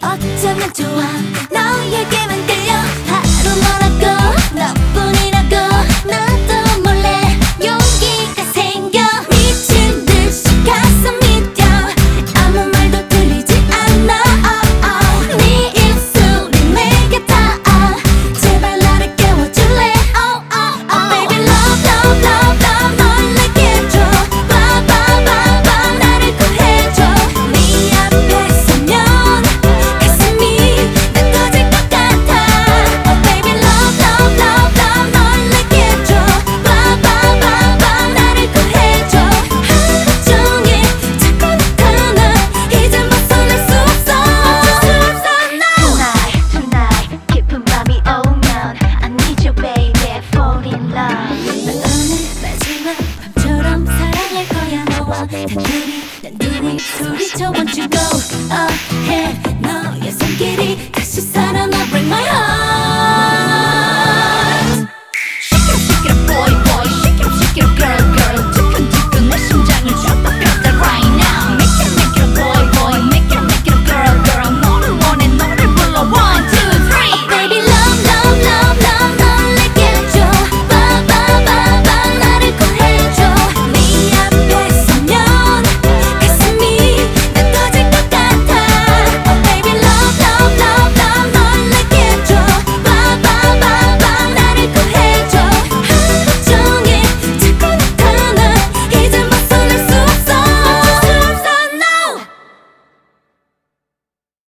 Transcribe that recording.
어쩌면 좋아? 너에게만 단둘이 난 둘이 소리쳐 want you go ahead 너의 손길이 다시 사